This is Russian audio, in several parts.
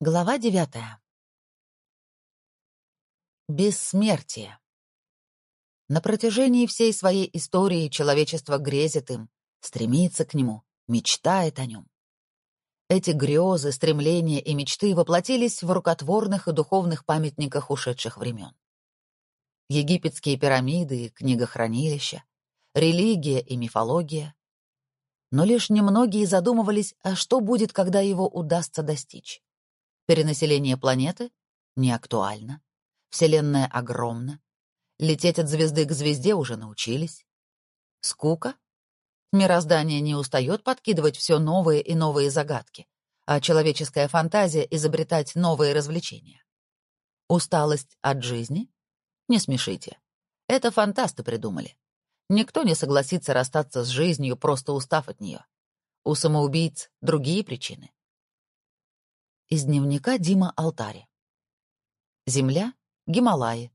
Глава девятая. Бессмертие. На протяжении всей своей истории человечество грезит им, стремится к нему, мечтает о нем. Эти грезы, стремления и мечты воплотились в рукотворных и духовных памятниках ушедших времен. Египетские пирамиды и книгохранилища, религия и мифология. Но лишь немногие задумывались, а что будет, когда его удастся достичь. Перенаселение планеты не актуально. Вселенная огромна. Лететь от звезды к звезде уже научились. Скука? Мироздание не устает подкидывать все новые и новые загадки, а человеческая фантазия — изобретать новые развлечения. Усталость от жизни? Не смешите. Это фантасты придумали. Никто не согласится расстаться с жизнью, просто устав от нее. У самоубийц другие причины. Из дневника Дима Алтари. Земля, Гималаи.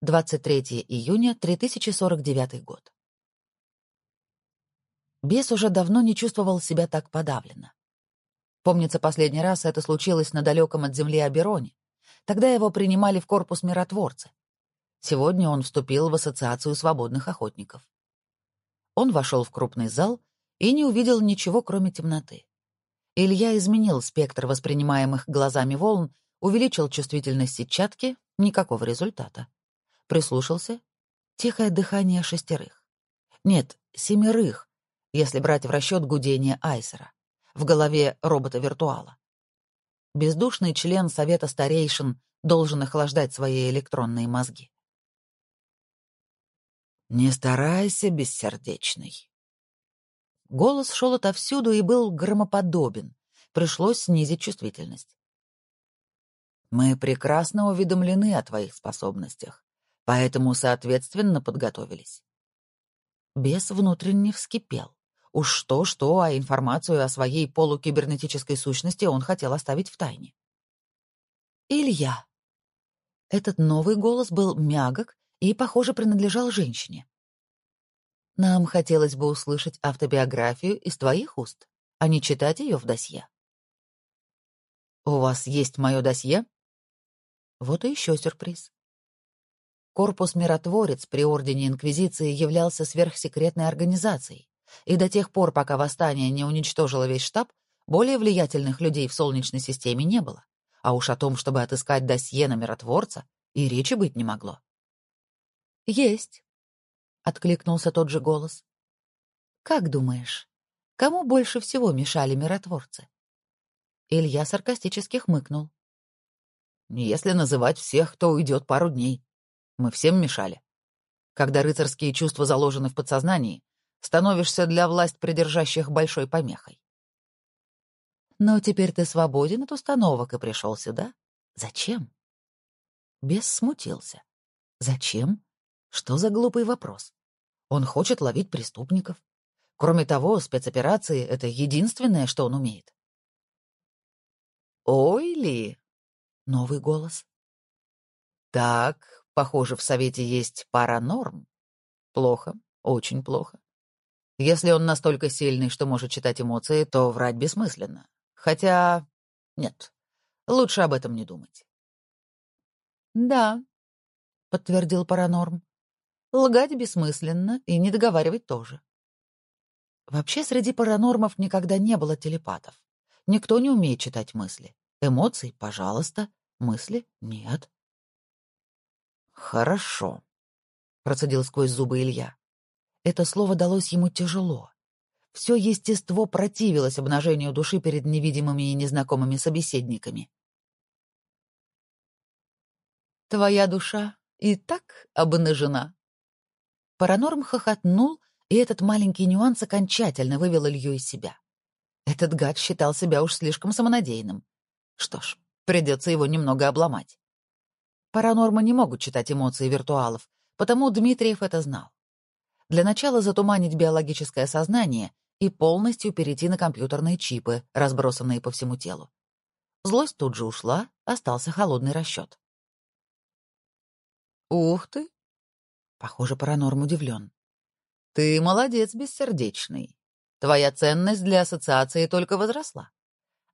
23 июня 3049 год. Бес уже давно не чувствовал себя так подавленно. Помнится, последний раз это случилось на далеком от земли Абероне. Тогда его принимали в корпус миротворцы. Сегодня он вступил в Ассоциацию свободных охотников. Он вошел в крупный зал и не увидел ничего, кроме темноты. Илья изменил спектр воспринимаемых глазами волн, увеличил чувствительность сетчатки — никакого результата. Прислушался — тихое дыхание шестерых. Нет, семерых, если брать в расчет гудение Айсера. В голове робота-виртуала. Бездушный член Совета Старейшин должен охлаждать свои электронные мозги. «Не старайся, бессердечный», Голос шел отовсюду и был громоподобен. Пришлось снизить чувствительность. «Мы прекрасно уведомлены о твоих способностях, поэтому, соответственно, подготовились». Бес внутренне вскипел. Уж что-что, а информацию о своей полукибернетической сущности он хотел оставить в тайне. «Илья». Этот новый голос был мягок и, похоже, принадлежал женщине. Нам хотелось бы услышать автобиографию из твоих уст, а не читать ее в досье. У вас есть мое досье? Вот и еще сюрприз. Корпус «Миротворец» при Ордене Инквизиции являлся сверхсекретной организацией, и до тех пор, пока восстание не уничтожило весь штаб, более влиятельных людей в Солнечной системе не было, а уж о том, чтобы отыскать досье на миротворца, и речи быть не могло. «Есть», откликнулся тот же голос. Как думаешь, кому больше всего мешали миротворцы? Илья саркастически хмыкнул. Если называть всех, то уйдет пару дней. Мы всем мешали. Когда рыцарские чувства заложены в подсознании, становишься для власть придержащих большой помехой. Но теперь ты свободен от установок и пришел сюда. Зачем? Бес смутился. Зачем? Что за глупый вопрос? Он хочет ловить преступников. Кроме того, спецоперации — это единственное, что он умеет. «Ой ли!» — новый голос. «Так, похоже, в Совете есть пара норм. Плохо, очень плохо. Если он настолько сильный, что может читать эмоции, то врать бессмысленно. Хотя... Нет, лучше об этом не думать». «Да», — подтвердил Паранорм. Лгать бессмысленно и не договаривать тоже. Вообще среди паранормов никогда не было телепатов. Никто не умеет читать мысли. Эмоции — пожалуйста, мысли — нет. «Хорошо», — процедил сквозь зубы Илья. Это слово далось ему тяжело. Все естество противилось обнажению души перед невидимыми и незнакомыми собеседниками. «Твоя душа и так обнажена», Паранорм хохотнул, и этот маленький нюанс окончательно вывел Илью из себя. Этот гад считал себя уж слишком самонадеянным. Что ж, придется его немного обломать. Паранормы не могут читать эмоции виртуалов, потому Дмитриев это знал. Для начала затуманить биологическое сознание и полностью перейти на компьютерные чипы, разбросанные по всему телу. Злость тут же ушла, остался холодный расчет. «Ух ты!» Похоже, Паранорм удивлен. «Ты молодец, бессердечный. Твоя ценность для ассоциации только возросла.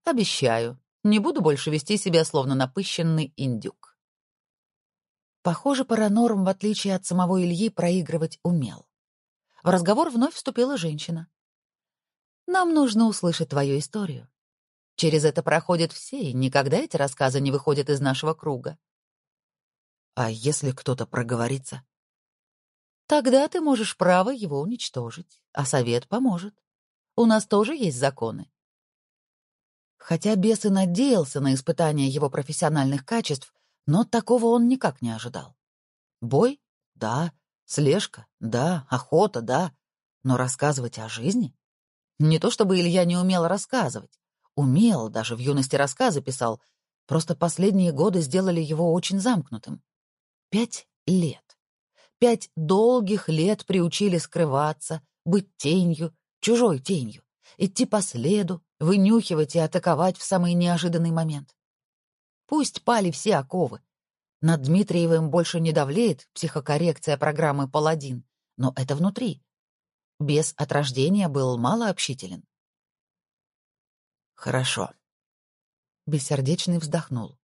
Обещаю, Не буду больше вести себя словно напыщенный индюк. Похоже, Паранорм, в отличие от самого Ильи, проигрывать умел. В разговор вновь вступила женщина. «Нам нужно услышать твою историю. Через это проходят все, и никогда эти рассказы не выходят из нашего круга. А если кто-то проговорится? Тогда ты можешь право его уничтожить, а совет поможет. У нас тоже есть законы. Хотя бес и надеялся на испытание его профессиональных качеств, но такого он никак не ожидал. Бой? Да. Слежка? Да. Охота? Да. Но рассказывать о жизни? Не то чтобы Илья не умел рассказывать. Умел, даже в юности рассказы писал, просто последние годы сделали его очень замкнутым. Пять лет. Пять долгих лет приучили скрываться, быть тенью, чужой тенью, идти по следу, вынюхивать и атаковать в самый неожиданный момент. Пусть пали все оковы. Над Дмитриевым больше не давлеет психокоррекция программы «Паладин», но это внутри. Без от рождения был малообщителен. Хорошо. Бессердечный вздохнул.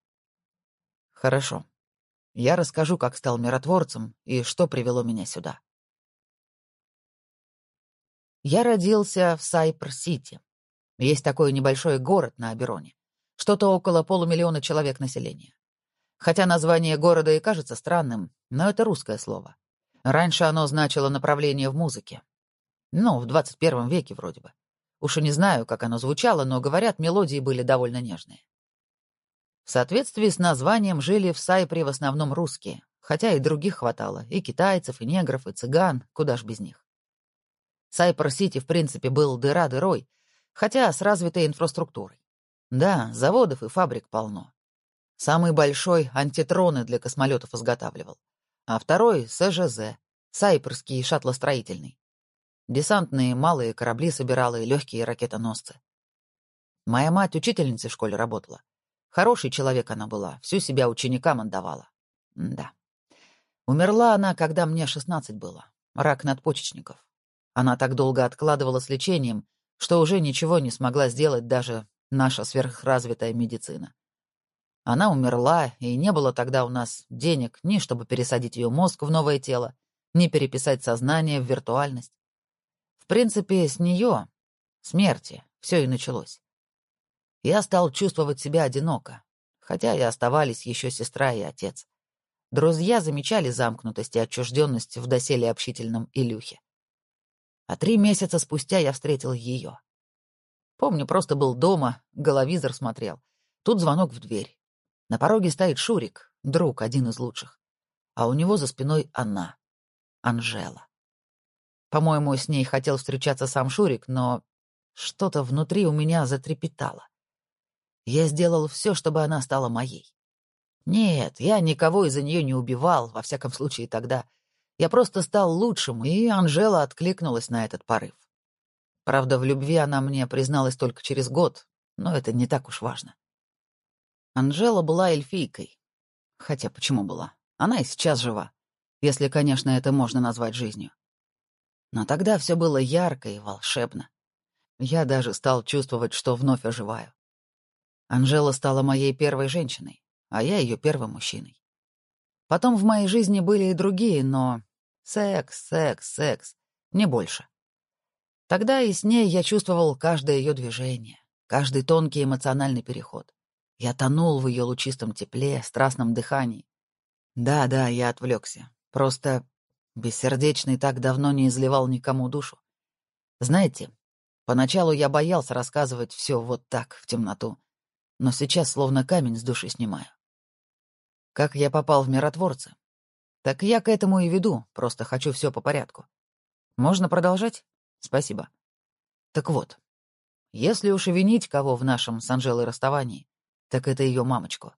Хорошо. Я расскажу, как стал миротворцем и что привело меня сюда. Я родился в Сайпр-Сити. Есть такой небольшой город на Абероне. Что-то около полумиллиона человек населения. Хотя название города и кажется странным, но это русское слово. Раньше оно значило направление в музыке. Ну, в 21 веке вроде бы. Уж и не знаю, как оно звучало, но, говорят, мелодии были довольно нежные. В соответствии с названием жили в Сайпре в основном русские, хотя и других хватало, и китайцев, и негров, и цыган, куда ж без них. Сайпр-Сити, в принципе, был дыра дырой, хотя с развитой инфраструктурой. Да, заводов и фабрик полно. Самый большой антитроны для космолетов изготавливал, а второй — СЖЗ, Сайперский шаттлостроительный. Десантные малые корабли собирала и легкие ракетоносцы. Моя мать учительницей в школе работала. Хороший человек она была, всю себя ученикам отдавала. да. Умерла она, когда мне 16 было. Рак надпочечников. Она так долго откладывала с лечением, что уже ничего не смогла сделать даже наша сверхразвитая медицина. Она умерла, и не было тогда у нас денег ни чтобы пересадить ее мозг в новое тело, ни переписать сознание в виртуальность принципе, с нее, смерти, все и началось. Я стал чувствовать себя одиноко, хотя и оставались еще сестра и отец. Друзья замечали замкнутость и отчужденность в доселе общительном Илюхе. А три месяца спустя я встретил ее. Помню, просто был дома, головизор смотрел. Тут звонок в дверь. На пороге стоит Шурик, друг, один из лучших. А у него за спиной она, Анжела. По-моему, с ней хотел встречаться сам Шурик, но что-то внутри у меня затрепетало. Я сделал все, чтобы она стала моей. Нет, я никого из-за нее не убивал, во всяком случае тогда. Я просто стал лучшим, и Анжела откликнулась на этот порыв. Правда, в любви она мне призналась только через год, но это не так уж важно. Анжела была эльфийкой. Хотя почему была? Она и сейчас жива. Если, конечно, это можно назвать жизнью. Но тогда все было ярко и волшебно. Я даже стал чувствовать, что вновь оживаю. Анжела стала моей первой женщиной, а я ее первым мужчиной. Потом в моей жизни были и другие, но секс, секс, секс, не больше. Тогда и с ней я чувствовал каждое ее движение, каждый тонкий эмоциональный переход. Я тонул в ее лучистом тепле, страстном дыхании. Да-да, я отвлекся. Просто Бессердечный так давно не изливал никому душу. Знаете, поначалу я боялся рассказывать все вот так, в темноту, но сейчас словно камень с души снимаю. Как я попал в миротворцы? Так я к этому и веду, просто хочу все по порядку. Можно продолжать? Спасибо. Так вот, если уж и винить кого в нашем с Анжелой расставании, так это ее мамочку.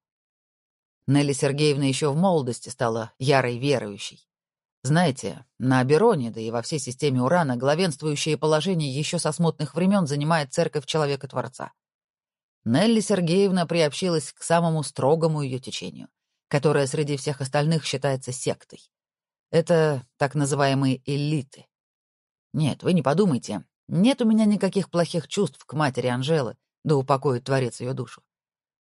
Нелли Сергеевна еще в молодости стала ярой верующей. Знаете, на Абероне, да и во всей системе Урана, главенствующее положение еще со смутных времен занимает церковь Человека-Творца. Нелли Сергеевна приобщилась к самому строгому ее течению, которое среди всех остальных считается сектой. Это так называемые элиты. Нет, вы не подумайте, нет у меня никаких плохих чувств к матери Анжелы, да упокоит Творец ее душу.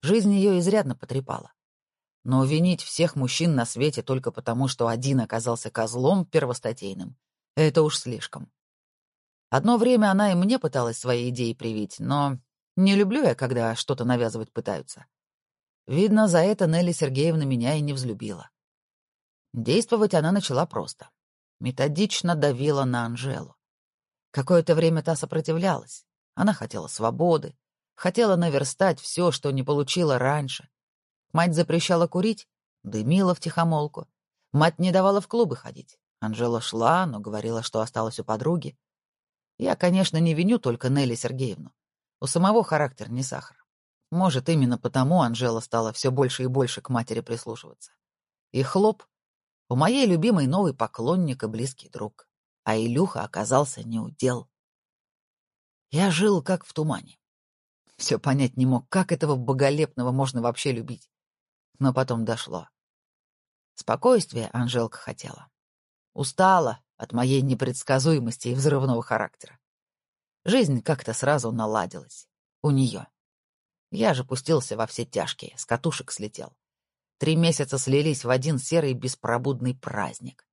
Жизнь ее изрядно потрепала. Но винить всех мужчин на свете только потому, что один оказался козлом первостатейным, это уж слишком. Одно время она и мне пыталась свои идеи привить, но не люблю я, когда что-то навязывать пытаются. Видно, за это Нелли Сергеевна меня и не взлюбила. Действовать она начала просто. Методично давила на Анжелу. Какое-то время та сопротивлялась. Она хотела свободы, хотела наверстать все, что не получила раньше. Мать запрещала курить, дымила втихомолку. Мать не давала в клубы ходить. Анжела шла, но говорила, что осталась у подруги. Я, конечно, не виню только Нелли Сергеевну. У самого характер не сахар. Может, именно потому Анжела стала все больше и больше к матери прислушиваться. И хлоп, у моей любимой новый поклонник и близкий друг. А Илюха оказался неудел. Я жил как в тумане. Все понять не мог, как этого боголепного можно вообще любить. Но потом дошло. Спокойствие Анжелка хотела. Устала от моей непредсказуемости и взрывного характера. Жизнь как-то сразу наладилась. У нее. Я же пустился во все тяжкие, с катушек слетел. Три месяца слились в один серый беспробудный праздник.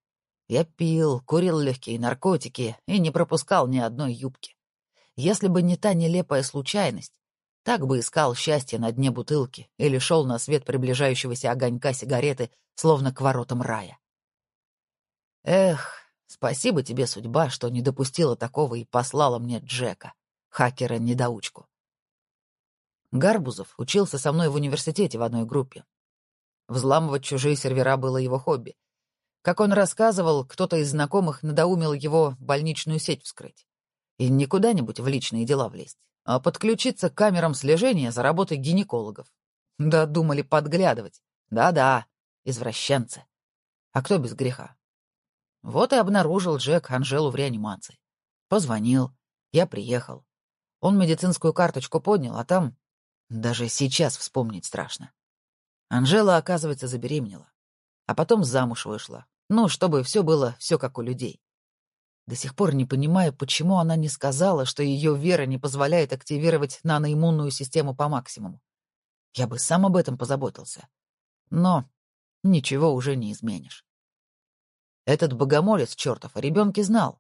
Я пил, курил легкие наркотики и не пропускал ни одной юбки. Если бы не та нелепая случайность, так бы искал счастье на дне бутылки или шел на свет приближающегося огонька сигареты, словно к воротам рая. Эх, спасибо тебе, судьба, что не допустила такого и послала мне Джека, хакера-недоучку. Гарбузов учился со мной в университете в одной группе, Взламывать чужие сервера было его хобби. Как он рассказывал, кто-то из знакомых надоумил его больничную сеть вскрыть. И не куда-нибудь в личные дела влезть, а подключиться к камерам слежения за работой гинекологов. Да, думали подглядывать. Да-да, извращенцы. А кто без греха? Вот и обнаружил Джек Анжелу в реанимации. Позвонил. Я приехал. Он медицинскую карточку поднял, а там... Даже сейчас вспомнить страшно. Анжела, оказывается, забеременела. А потом замуж вышла. Ну, чтобы все было все как у людей. До сих пор не понимаю, почему она не сказала, что ее вера не позволяет активировать наноиммунную систему по максимуму. Я бы сам об этом позаботился. Но ничего уже не изменишь. Этот богомолец чертов о ребенке знал,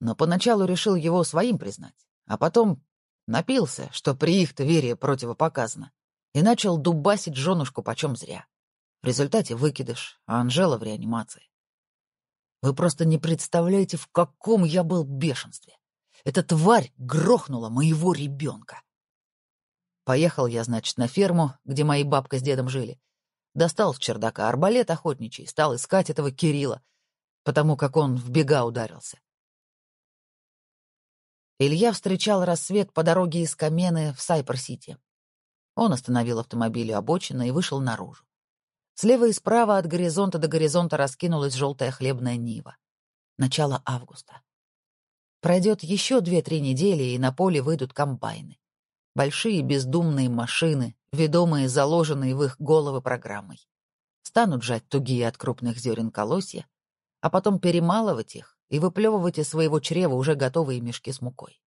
но поначалу решил его своим признать, а потом напился, что при их-то вере противопоказано и начал дубасить женушку почем зря. В результате выкидыш, а Анжела в реанимации. Вы просто не представляете, в каком я был бешенстве. Эта тварь грохнула моего ребенка. Поехал я, значит, на ферму, где мои бабка с дедом жили. Достал с чердака арбалет охотничий, стал искать этого Кирилла, потому как он в бега ударился. Илья встречал рассвет по дороге из Камены в Сайпер-Сити. Он остановил автомобиль у обочины и вышел наружу. Слева и справа от горизонта до горизонта раскинулась желтая хлебная нива. Начало августа. Пройдет еще две-три недели, и на поле выйдут комбайны. Большие бездумные машины, ведомые заложенные в их головы программой. Станут жать тугие от крупных зерен колосья, а потом перемалывать их и выплевывать из своего чрева уже готовые мешки с мукой.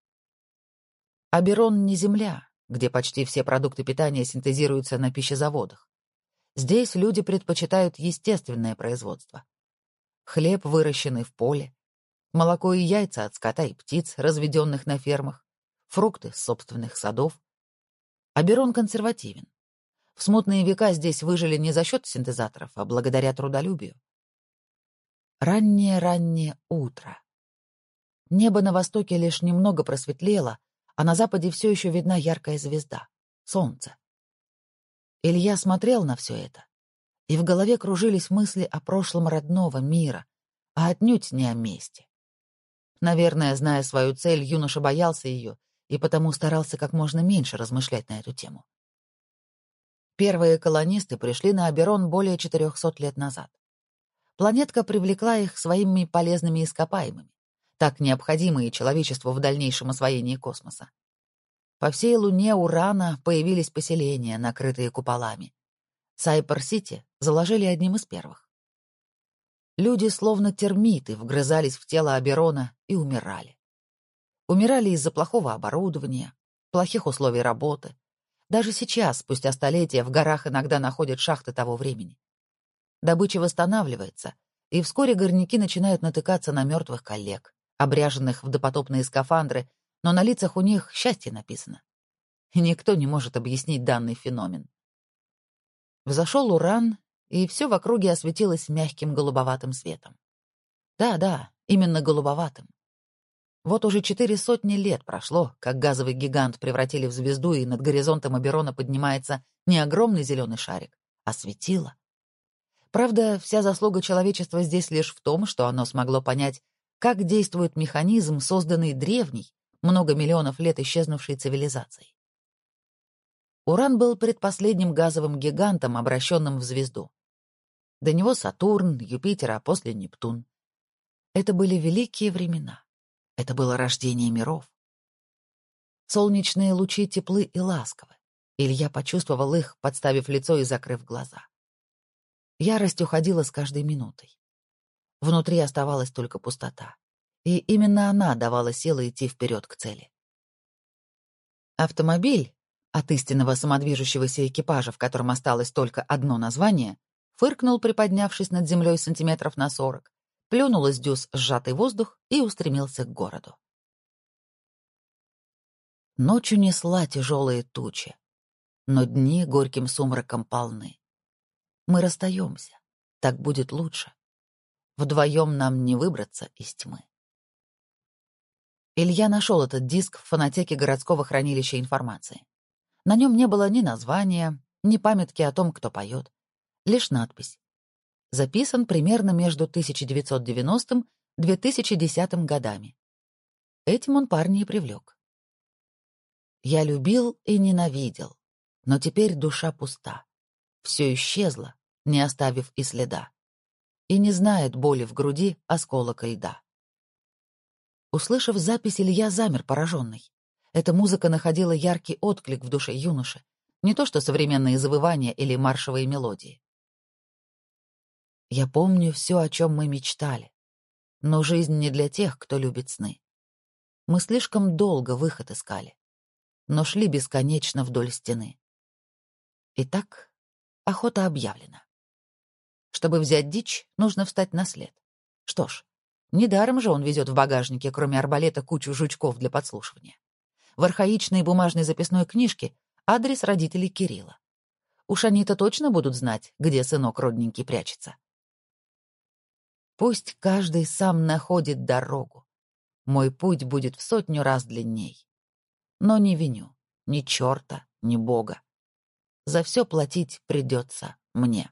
Аберон не земля, где почти все продукты питания синтезируются на пищезаводах. Здесь люди предпочитают естественное производство. Хлеб, выращенный в поле, молоко и яйца от скота и птиц, разведенных на фермах, фрукты с собственных садов. Аберон консервативен. В смутные века здесь выжили не за счет синтезаторов, а благодаря трудолюбию. Раннее-раннее утро. Небо на востоке лишь немного просветлело, а на западе все еще видна яркая звезда — солнце. Илья смотрел на все это, и в голове кружились мысли о прошлом родного мира, а отнюдь не о месте. Наверное, зная свою цель, юноша боялся ее и потому старался как можно меньше размышлять на эту тему. Первые колонисты пришли на Аберон более 400 лет назад. Планетка привлекла их своими полезными ископаемыми так необходимые человечеству в дальнейшем освоении космоса. По всей Луне Урана появились поселения, накрытые куполами. Сайпер-Сити заложили одним из первых. Люди, словно термиты, вгрызались в тело Аберона и умирали. Умирали из-за плохого оборудования, плохих условий работы, Даже сейчас, спустя столетия, в горах иногда находят шахты того времени. Добыча восстанавливается, и вскоре горняки начинают натыкаться на мертвых коллег, обряженных в допотопные скафандры, но на лицах у них счастье написано. Никто не может объяснить данный феномен. Взошел уран, и все в округе осветилось мягким голубоватым светом. Да-да, именно голубоватым. Вот уже четыре сотни лет прошло, как газовый гигант превратили в звезду, и над горизонтом Аберона поднимается не огромный зеленый шарик, а светило. Правда, вся заслуга человечества здесь лишь в том, что оно смогло понять, как действует механизм, созданный древней, много миллионов лет исчезнувшей цивилизацией. Уран был предпоследним газовым гигантом, обращенным в звезду. До него Сатурн, Юпитер, а после Нептун. Это были великие времена. Это было рождение миров. Солнечные лучи теплы и ласковы. Илья почувствовал их, подставив лицо и закрыв глаза. Ярость уходила с каждой минутой. Внутри оставалась только пустота. И именно она давала силы идти вперед к цели. Автомобиль, от истинного самодвижущегося экипажа, в котором осталось только одно название, фыркнул, приподнявшись над землей сантиметров на сорок, плюнул из дюз сжатый воздух и устремился к городу. Ночью несла тяжелые тучи, но дни горьким сумраком полны. Мы расстаемся, так будет лучше. Вдвоем нам не выбраться из тьмы. Илья нашел этот диск в фонотеке городского хранилища информации. На нем не было ни названия, ни памятки о том, кто поет. Лишь надпись записан примерно между 1990 2010 годами. Этим он парня и привлек. Я любил и ненавидел, но теперь душа пуста. Все исчезло, не оставив и следа. И не знает боли в груди осколок льда. Услышав запись, Илья замер пораженный. Эта музыка находила яркий отклик в душе юноши, не то что современные завывания или маршевые мелодии. Я помню все, о чем мы мечтали. Но жизнь не для тех, кто любит сны. Мы слишком долго выход искали, но шли бесконечно вдоль стены. Итак, охота объявлена. Чтобы взять дичь, нужно встать на след. Что ж, недаром же он везет в багажнике, кроме арбалета, кучу жучков для подслушивания. В архаичной бумажной записной книжке адрес родителей Кирилла. Уж они-то точно будут знать, где сынок родненький прячется. Пусть каждый сам находит дорогу. Мой путь будет в сотню раз длинней. Но не виню ни черта, ни бога. За все платить придется мне.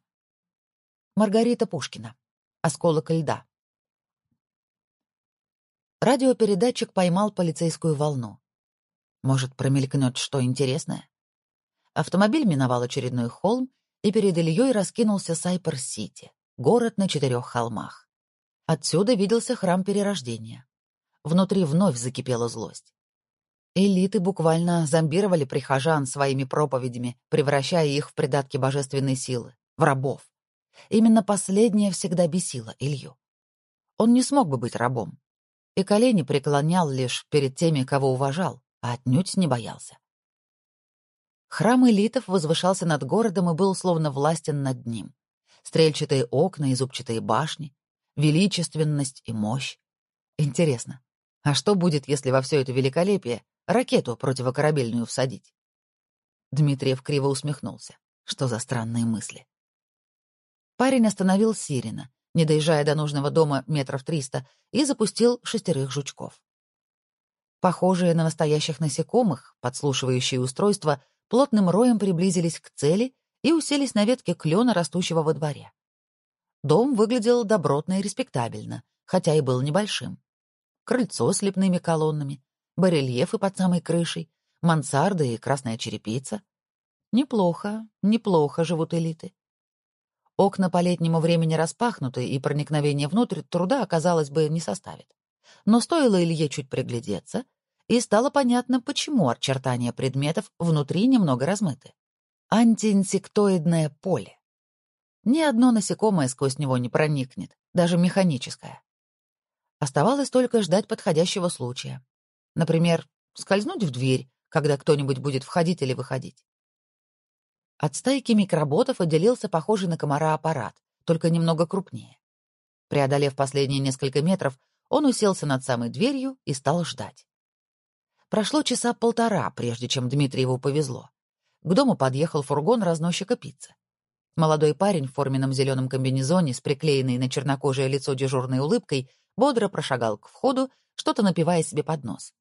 Маргарита Пушкина. Осколок льда. Радиопередатчик поймал полицейскую волну. Может, промелькнет что интересное? Автомобиль миновал очередной холм, и перед Ильей раскинулся Сайпер-Сити, город на четырех холмах. Отсюда виделся храм Перерождения. Внутри вновь закипела злость. Элиты буквально зомбировали прихожан своими проповедями, превращая их в придатки божественной силы, в рабов. Именно последнее всегда бесило Илью. Он не смог бы быть рабом. И колени преклонял лишь перед теми, кого уважал, а отнюдь не боялся. Храм элитов возвышался над городом и был словно властен над ним. Стрельчатые окна и зубчатые башни, величественность и мощь. Интересно, а что будет, если во все это великолепие ракету противокорабельную всадить? Дмитриев криво усмехнулся. Что за странные мысли? Парень остановил Сирина, не доезжая до нужного дома метров триста, и запустил шестерых жучков. Похожие на настоящих насекомых, подслушивающие устройства, плотным роем приблизились к цели и уселись на ветке клена, растущего во дворе. Дом выглядел добротно и респектабельно, хотя и был небольшим. Крыльцо с лепными колоннами, барельефы под самой крышей, мансарды и красная черепица. Неплохо, неплохо живут элиты. Окна по летнему времени распахнуты, и проникновение внутрь труда, оказалось бы, не составит. Но стоило Илье чуть приглядеться, и стало понятно, почему очертания предметов внутри немного размыты. Антиинсектоидное поле. Ни одно насекомое сквозь него не проникнет, даже механическое. Оставалось только ждать подходящего случая. Например, скользнуть в дверь, когда кто-нибудь будет входить или выходить. От стайки микроботов отделился похожий на комара аппарат, только немного крупнее. Преодолев последние несколько метров, он уселся над самой дверью и стал ждать. Прошло часа полтора, прежде чем Дмитриеву повезло. К дому подъехал фургон разносчика пиццы. Молодой парень в форменном зеленом комбинезоне с приклеенной на чернокожее лицо дежурной улыбкой бодро прошагал к входу, что-то напивая себе под нос.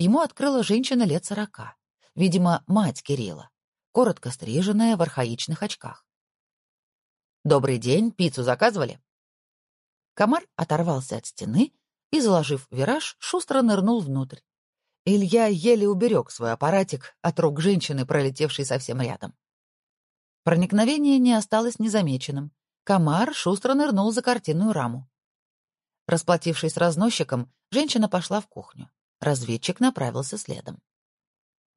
Ему открыла женщина лет сорока, видимо, мать Кирилла коротко стриженная в архаичных очках. «Добрый день, пиццу заказывали?» Комар оторвался от стены и, заложив вираж, шустро нырнул внутрь. Илья еле уберег свой аппаратик от рук женщины, пролетевшей совсем рядом. Проникновение не осталось незамеченным. Комар шустро нырнул за картинную раму. Расплатившись разносчиком, женщина пошла в кухню. Разведчик направился следом.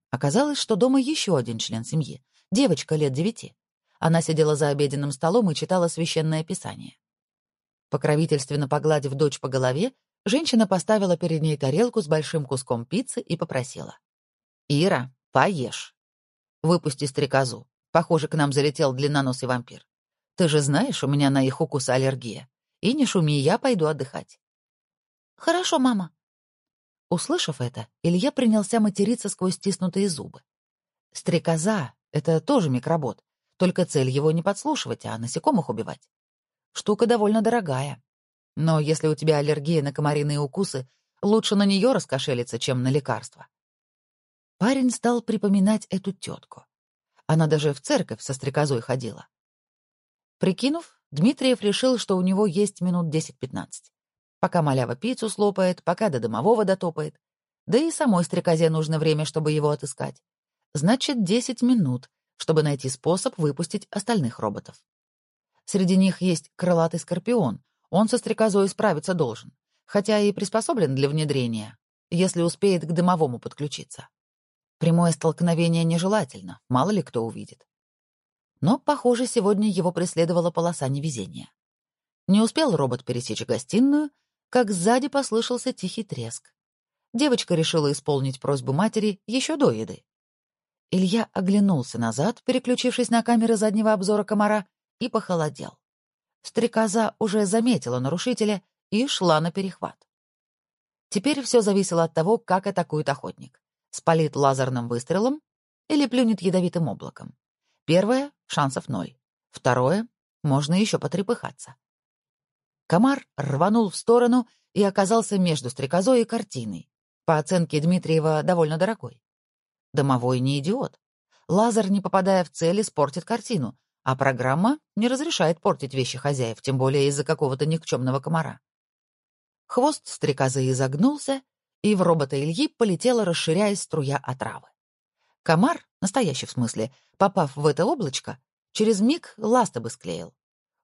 Оказалось, что дома еще один член семьи, девочка лет девяти. Она сидела за обеденным столом и читала священное писание. Покровительственно погладив дочь по голове, женщина поставила перед ней тарелку с большим куском пиццы и попросила. «Ира, поешь. Выпусти стрекозу. Похоже, к нам залетел длинноносый вампир. Ты же знаешь, у меня на их укус аллергия. И не шуми, я пойду отдыхать». «Хорошо, мама», Услышав это, Илья принялся материться сквозь стиснутые зубы. Стрекоза — это тоже микробот, только цель его не подслушивать, а насекомых убивать. Штука довольно дорогая. Но если у тебя аллергия на комариные укусы, лучше на нее раскошелиться, чем на лекарства. Парень стал припоминать эту тетку. Она даже в церковь со стрекозой ходила. Прикинув, Дмитриев решил, что у него есть минут 10-15 пока малява пиццу слопает, пока до домового дотопает. Да и самой стрекозе нужно время, чтобы его отыскать. Значит, 10 минут, чтобы найти способ выпустить остальных роботов. Среди них есть крылатый скорпион. Он со стрекозой справиться должен, хотя и приспособлен для внедрения, если успеет к дымовому подключиться. Прямое столкновение нежелательно, мало ли кто увидит. Но, похоже, сегодня его преследовала полоса невезения. Не успел робот пересечь гостиную, как сзади послышался тихий треск. Девочка решила исполнить просьбу матери еще до еды. Илья оглянулся назад, переключившись на камеры заднего обзора комара, и похолодел. Стрекоза уже заметила нарушителя и шла на перехват. Теперь все зависело от того, как атакует охотник. Спалит лазерным выстрелом или плюнет ядовитым облаком. Первое — шансов ноль. Второе — можно еще потрепыхаться. Комар рванул в сторону и оказался между стрекозой и картиной. По оценке Дмитриева, довольно дорогой. Домовой не идиот. Лазер, не попадая в цель, испортит картину, а программа не разрешает портить вещи хозяев, тем более из-за какого-то никчемного комара. Хвост стрекозы изогнулся, и в робота Ильи полетела, расширяясь струя отравы. Комар, настоящий в смысле, попав в это облачко, через миг ласты бы склеил.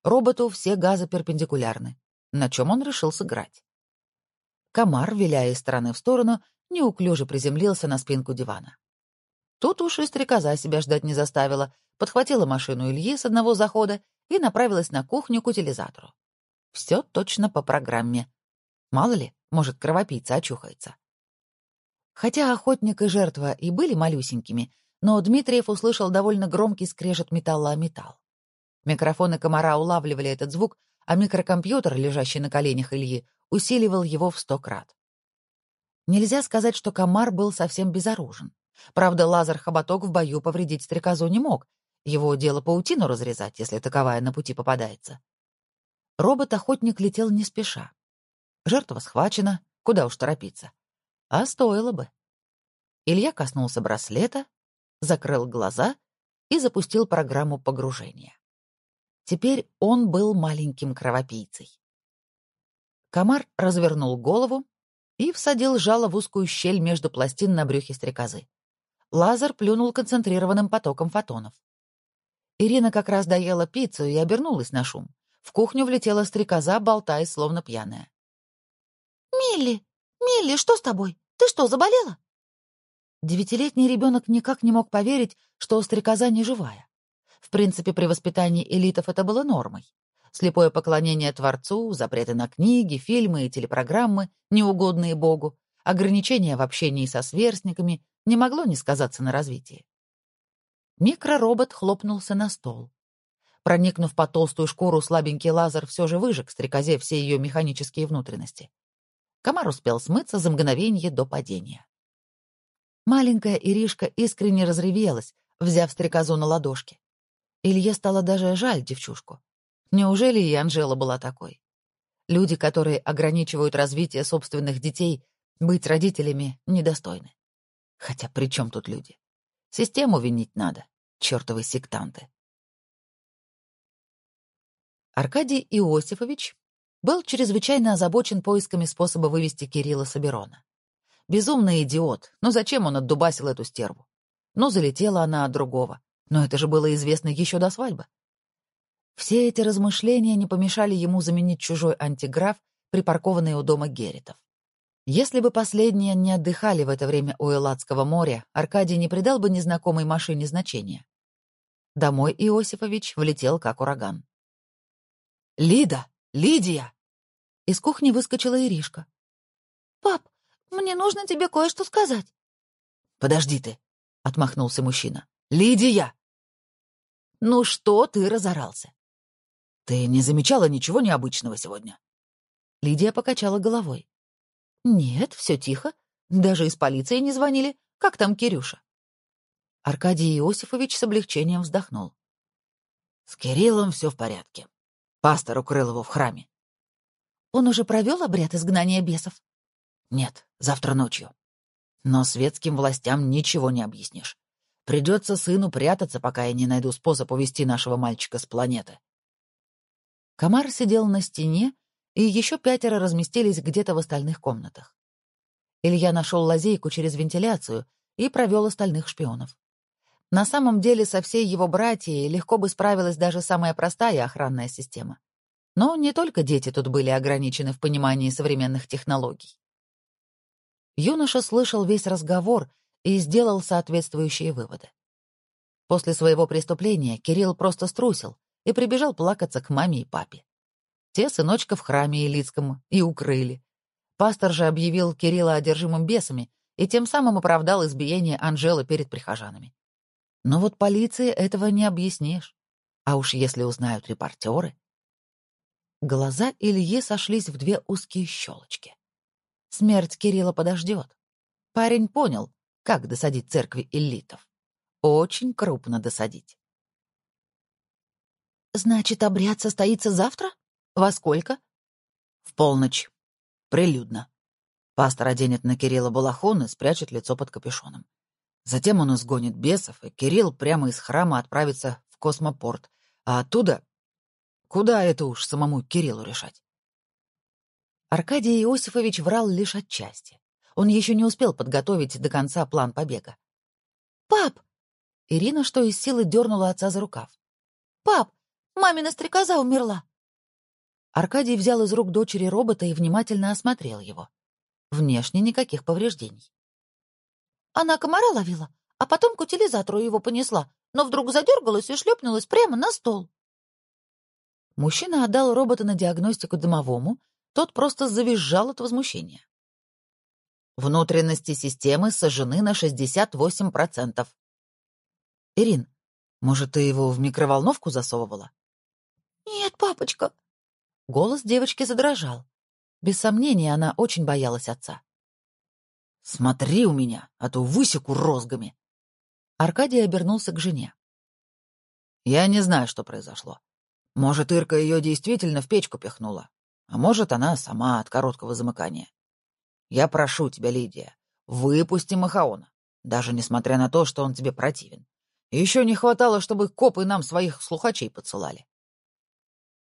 Роботу все газы перпендикулярны, на чем он решил сыграть. Комар, виляя из стороны в сторону, неуклюже приземлился на спинку дивана. Тут уж и стрекоза себя ждать не заставила, подхватила машину Ильи с одного захода и направилась на кухню к утилизатору. Все точно по программе. Мало ли, может, кровопийца очухается. Хотя охотник и жертва и были малюсенькими, но Дмитриев услышал довольно громкий скрежет металла о металл. Микрофоны комара улавливали этот звук, а микрокомпьютер, лежащий на коленях Ильи, усиливал его в сто крат. Нельзя сказать, что комар был совсем безоружен. Правда, лазер-хоботок в бою повредить стрекозу не мог. Его дело паутину разрезать, если таковая на пути попадается. Робот-охотник летел не спеша. Жертва схвачена, куда уж торопиться. А стоило бы. Илья коснулся браслета, закрыл глаза и запустил программу погружения. Теперь он был маленьким кровопийцей. Комар развернул голову и всадил жало в узкую щель между пластин на брюхе стрекозы. Лазер плюнул концентрированным потоком фотонов. Ирина как раз доела пиццу и обернулась на шум. В кухню влетела стрекоза, болтая, словно пьяная. «Милли! Милли, что с тобой? Ты что, заболела?» Девятилетний ребенок никак не мог поверить, что стрекоза не живая. Принципе, при воспитании элитов это было нормой. Слепое поклонение Творцу, запреты на книги, фильмы и телепрограммы, неугодные Богу, ограничения в общении со сверстниками не могло не сказаться на развитии. Микроробот хлопнулся на стол. Проникнув по толстую шкуру, слабенький лазер все же выжег стрекозе все ее механические внутренности. Комар успел смыться за мгновение до падения. Маленькая Иришка искренне разревелась, взяв стрекозу на ладошки. Илье стало даже жаль девчушку. Неужели и Анжела была такой? Люди, которые ограничивают развитие собственных детей, быть родителями недостойны. Хотя при чем тут люди? Систему винить надо, чертовы сектанты. Аркадий Иосифович был чрезвычайно озабочен поисками способа вывести Кирилла Соберона. Безумный идиот, но зачем он отдубасил эту стерву? Ну, залетела она от другого, но это же было известно еще до свадьбы. Все эти размышления не помешали ему заменить чужой антиграф, припаркованный у дома Герритов. Если бы последние не отдыхали в это время у Элладского моря, Аркадий не придал бы незнакомой машине значения. Домой Иосифович влетел как ураган. «Лида! Лидия!» Из кухни выскочила Иришка. «Пап, мне нужно тебе кое-что сказать». «Подожди ты!» — отмахнулся мужчина. «Лидия!» «Ну что ты разорался?» «Ты не замечала ничего необычного сегодня?» Лидия покачала головой. «Нет, все тихо. Даже из полиции не звонили. Как там Кирюша?» Аркадий Иосифович с облегчением вздохнул. «С Кириллом все в порядке. Пастор укрыл его в храме. Он уже провел обряд изгнания бесов? Нет, завтра ночью. Но светским властям ничего не объяснишь. Придется сыну прятаться, пока я не найду способ увести нашего мальчика с планеты. Комар сидел на стене, и еще пятеро разместились где-то в остальных комнатах. Илья нашел лазейку через вентиляцию и провел остальных шпионов. На самом деле со всей его братьей легко бы справилась даже самая простая охранная система. Но не только дети тут были ограничены в понимании современных технологий. Юноша слышал весь разговор и сделал соответствующие выводы. После своего преступления Кирилл просто струсил и прибежал плакаться к маме и папе. Те сыночка в храме Илицком и укрыли. Пастор же объявил Кирилла одержимым бесами и тем самым оправдал избиение Анжелы перед прихожанами. Но вот полиции этого не объяснишь. А уж если узнают репортеры... Глаза Ильи сошлись в две узкие щелочки. Смерть Кирилла подождет. Парень понял, как досадить церкви элитов. Очень крупно досадить. «Значит, обряд состоится завтра? Во сколько?» «В полночь. Прилюдно. Пастор оденет на Кирилла балахон и спрячет лицо под капюшоном. Затем он изгонит бесов, и Кирилл прямо из храма отправится в космопорт. А оттуда... Куда это уж самому Кириллу решать? Аркадий Иосифович врал лишь отчасти. Он еще не успел подготовить до конца план побега. «Пап!» Ирина, что из силы, дернула отца за рукав. «Пап, мамина стрекоза умерла!» Аркадий взял из рук дочери робота и внимательно осмотрел его. Внешне никаких повреждений. Она комара ловила, а потом к утилизатору его понесла, но вдруг задергалась и шлепнулась прямо на стол. Мужчина отдал робота на диагностику домовому, тот просто завизжал от возмущения. Внутренности системы сожжены на 68%. Ирин, может, ты его в микроволновку засовывала? Нет, папочка. Голос девочки задрожал. Без сомнения, она очень боялась отца. «Смотри у меня, а то высеку розгами!» Аркадий обернулся к жене. «Я не знаю, что произошло. Может, Ирка ее действительно в печку пихнула, а может, она сама от короткого замыкания. Я прошу тебя, Лидия, выпусти Махаона, даже несмотря на то, что он тебе противен. Еще не хватало, чтобы копы нам своих слухачей подсылали».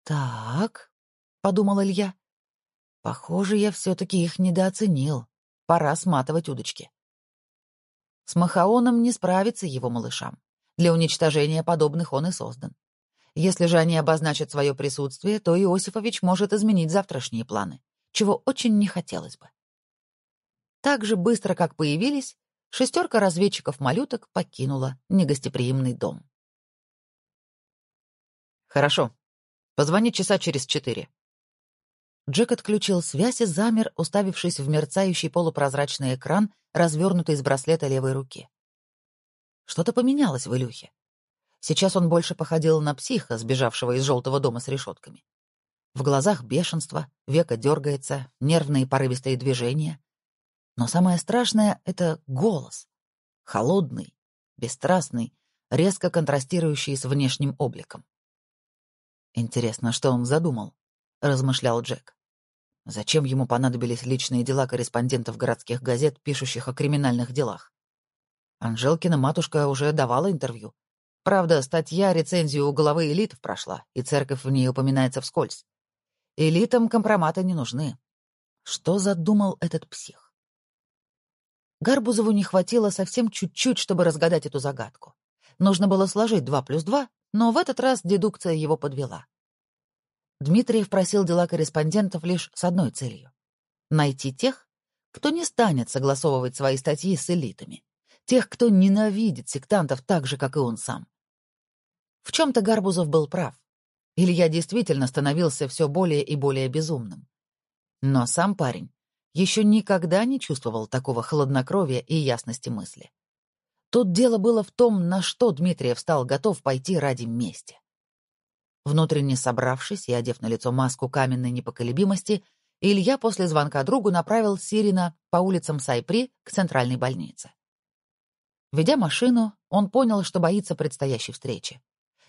«Так», — подумал Илья, — «похоже, я все-таки их недооценил. Пора сматывать удочки. С Махаоном не справится его малышам. Для уничтожения подобных он и создан. Если же они обозначат свое присутствие, то Иосифович может изменить завтрашние планы, чего очень не хотелось бы. Так же быстро, как появились, шестерка разведчиков-малюток покинула негостеприимный дом. «Хорошо. Позвони часа через четыре. Джек отключил связь и замер, уставившись в мерцающий полупрозрачный экран, развернутый из браслета левой руки. Что-то поменялось в Илюхе. Сейчас он больше походил на психа, сбежавшего из желтого дома с решетками. В глазах бешенство, века дергается, нервные порывистые движения. Но самое страшное — это голос. Холодный, бесстрастный, резко контрастирующий с внешним обликом. «Интересно, что он задумал?» — размышлял Джек. «Зачем ему понадобились личные дела корреспондентов городских газет, пишущих о криминальных делах? Анжелкина матушка уже давала интервью. Правда, статья рецензию у главы элитов прошла, и церковь в ней упоминается вскользь. Элитам компроматы не нужны. Что задумал этот псих? Гарбузову не хватило совсем чуть-чуть, чтобы разгадать эту загадку. Нужно было сложить два плюс два, но в этот раз дедукция его подвела. Дмитриев просил дела корреспондентов лишь с одной целью — найти тех, кто не станет согласовывать свои статьи с элитами, тех, кто ненавидит сектантов так же, как и он сам. В чем-то Гарбузов был прав. Илья действительно становился все более и более безумным. Но сам парень еще никогда не чувствовал такого хладнокровия и ясности мысли. Тут дело было в том, на что Дмитриев стал готов пойти ради мести. Внутренне собравшись и одев на лицо маску каменной непоколебимости, Илья после звонка другу направил Сирина по улицам Сайпри к центральной больнице. Ведя машину, он понял, что боится предстоящей встречи.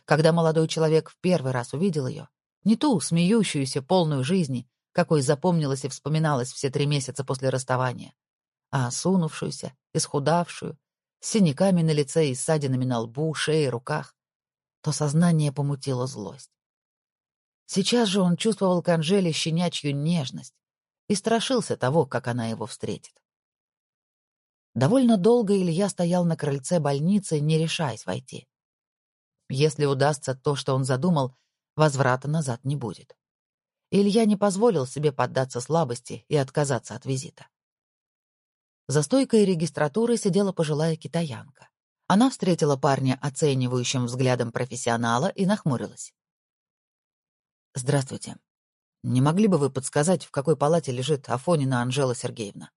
Когда молодой человек в первый раз увидел ее, не ту смеющуюся, полную жизни, какой запомнилась и вспоминалась все три месяца после расставания, а осунувшуюся, исхудавшую, с синяками на лице и ссадинами на лбу, шее, руках, то сознание помутило злость. Сейчас же он чувствовал к Анжеле щенячью нежность и страшился того, как она его встретит. Довольно долго Илья стоял на крыльце больницы, не решаясь войти. Если удастся то, что он задумал, возврата назад не будет. Илья не позволил себе поддаться слабости и отказаться от визита. За стойкой регистратуры сидела пожилая китаянка. Она встретила парня оценивающим взглядом профессионала и нахмурилась. «Здравствуйте. Не могли бы вы подсказать, в какой палате лежит Афонина Анжела Сергеевна?»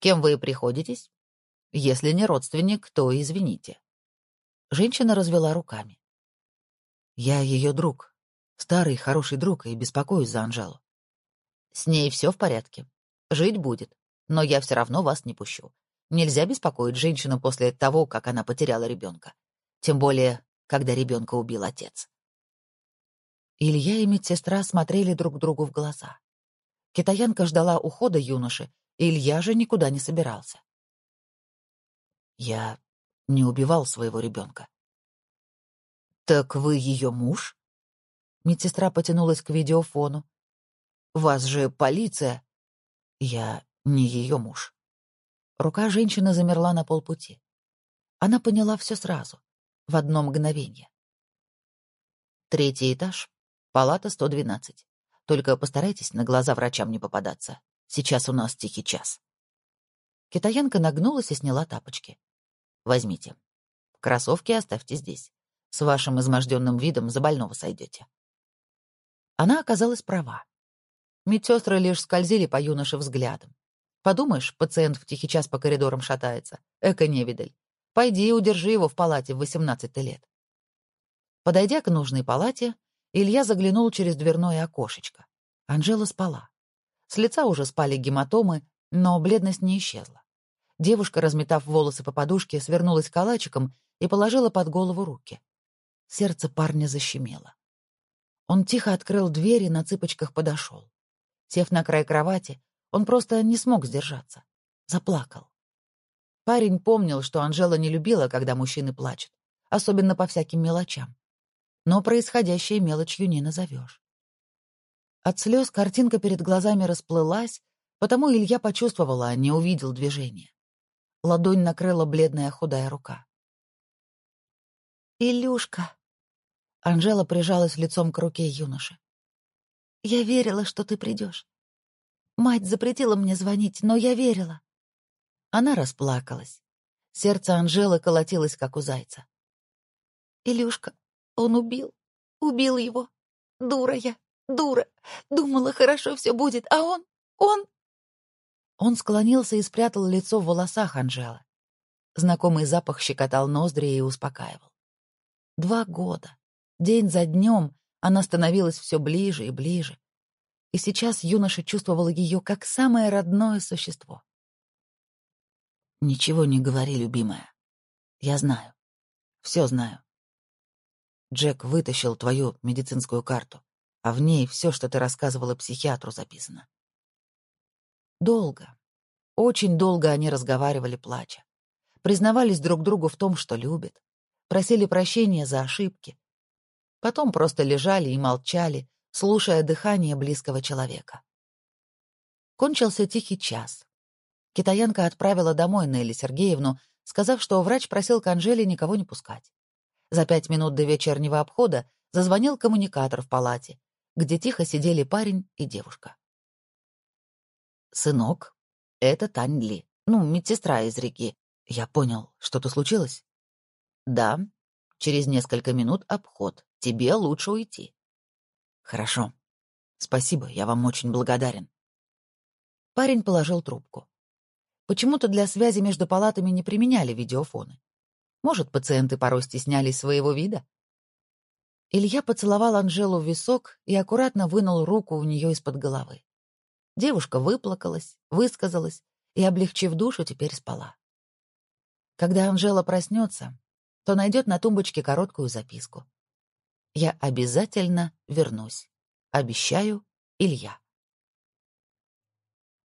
«Кем вы приходитесь? Если не родственник, то извините». Женщина развела руками. «Я ее друг. Старый, хороший друг, и беспокоюсь за Анжелу. С ней все в порядке. Жить будет, но я все равно вас не пущу. Нельзя беспокоить женщину после того, как она потеряла ребенка. Тем более, когда ребенка убил отец». Илья и медсестра смотрели друг другу в глаза. Китаянка ждала ухода юноши, Илья же никуда не собирался. «Я не убивал своего ребенка. «Так вы ее муж?» Медсестра потянулась к видеофону. «Вас же полиция!» «Я не ее муж». Рука женщины замерла на полпути. Она поняла все сразу, в одно мгновение. Третий этаж, палата 112. Только постарайтесь на глаза врачам не попадаться. Сейчас у нас тихий час. Китаянка нагнулась и сняла тапочки. Возьмите. Кроссовки оставьте здесь. С вашим изможденным видом за больного сойдете. Она оказалась права. Медсестры лишь скользили по юноше взглядом. Подумаешь, пациент в тихий час по коридорам шатается. Эко-невидаль. Пойди и удержи его в палате в 18 лет. Подойдя к нужной палате, Илья заглянул через дверное окошечко. Анжела спала. С лица уже спали гематомы, но бледность не исчезла. Девушка, разметав волосы по подушке, свернулась калачиком и положила под голову руки. Сердце парня защемело. Он тихо открыл дверь и на цыпочках подошел. Сев на край кровати, он просто не смог сдержаться. Заплакал. Парень помнил, что Анжела не любила, когда мужчины плачут, особенно по всяким мелочам. Но происходящее мелочью не назовешь. От слез картинка перед глазами расплылась, потому Илья почувствовала, а не увидел движения. Ладонь накрыла бледная худая рука. «Илюшка!» Анжела прижалась лицом к руке юноши. «Я верила, что ты придешь. Мать запретила мне звонить, но я верила». Она расплакалась. Сердце Анжелы колотилось, как у зайца. «Илюшка, он убил. Убил его. Дура я, дура. Думала, хорошо все будет, а он... он...» Он склонился и спрятал лицо в волосах Анжелы. Знакомый запах щекотал ноздри и успокаивал. Два года. День за днем она становилась все ближе и ближе. И сейчас юноша чувствовал ее как самое родное существо. «Ничего не говори, любимая. Я знаю. Все знаю. Джек вытащил твою медицинскую карту, а в ней все, что ты рассказывала психиатру, записано. Долго, очень долго они разговаривали, плача. Признавались друг другу в том, что любят. Просили прощения за ошибки. Потом просто лежали и молчали, слушая дыхание близкого человека. Кончился тихий час. Китаянка отправила домой Нелли Сергеевну, сказав, что врач просил к Анжеле никого не пускать. За пять минут до вечернего обхода зазвонил коммуникатор в палате, где тихо сидели парень и девушка. «Сынок, это Тань Ли, ну, медсестра из реки. Я понял, что-то случилось?» «Да. Через несколько минут обход. Тебе лучше уйти». «Хорошо. Спасибо, я вам очень благодарен». Парень положил трубку. Почему-то для связи между палатами не применяли видеофоны. Может, пациенты порой стеснялись своего вида? Илья поцеловал Анжелу в висок и аккуратно вынул руку у нее из-под головы. Девушка выплакалась, высказалась и, облегчив душу, теперь спала. Когда Анжела проснется, то найдет на тумбочке короткую записку. «Я обязательно вернусь. Обещаю, Илья».